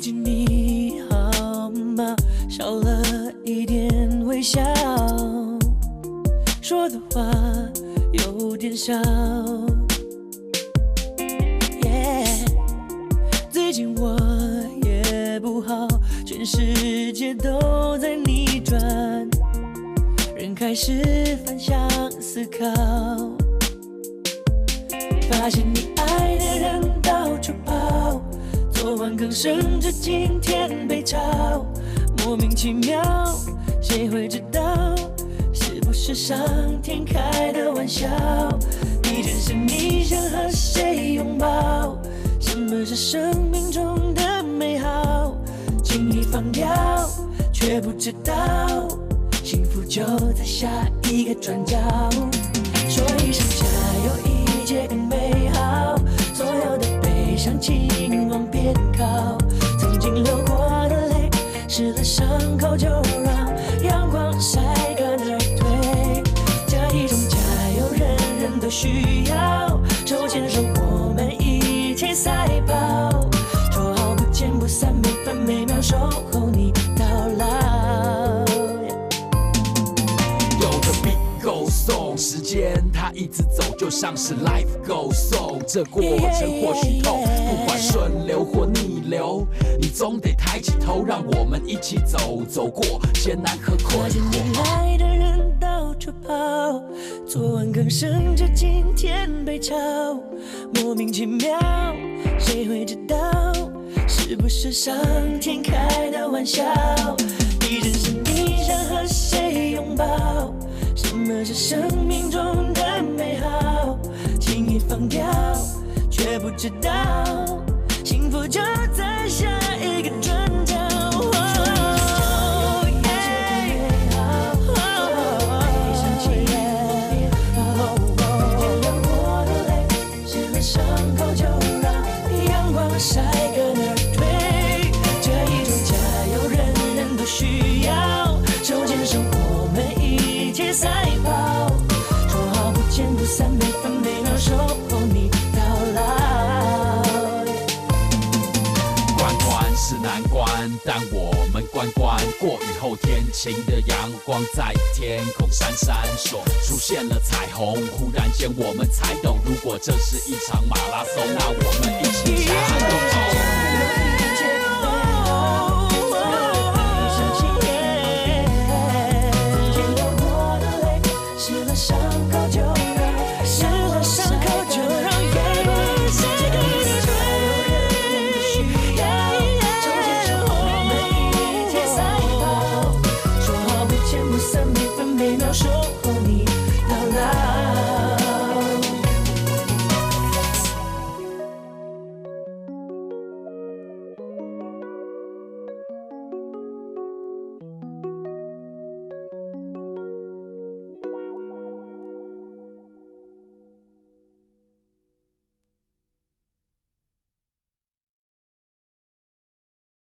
最近你好吗？少了一点微笑，说的话有点少。最近我也不好，全世界都在逆转，人开始反向思考，发现你爱昨晚更升着今天被炒，莫名其妙，谁会知道？是不是上天开的玩笑？地震时你想和谁拥抱？什么是生命中的美好？轻易放掉，却不知道幸福就在下一个转角。说一声加油，湿了伤口就让阳光晒干而退。这一种加油，人人都需要。手牵手，间它一直走，就像是 life goes on。这过程或许痛，不管顺流或逆流，你总得抬起头，让我们一起走，走过艰难和困发现你惑。爱的人到处跑，昨晚更升职今天被炒，莫名其妙，谁会知道？是不是上天开的玩笑？地震时你想和谁拥抱？什么是生命中的？放掉，却不知道幸福就在下一个转角。伤口就让阳光晒干而退，这一种加油，人人都需要。手牵手，我们一起赛但我们关关过雨后，天晴的阳光在天空闪闪烁，出现了彩虹。忽然间，我们才懂，如果这是一场马拉松，那我们一！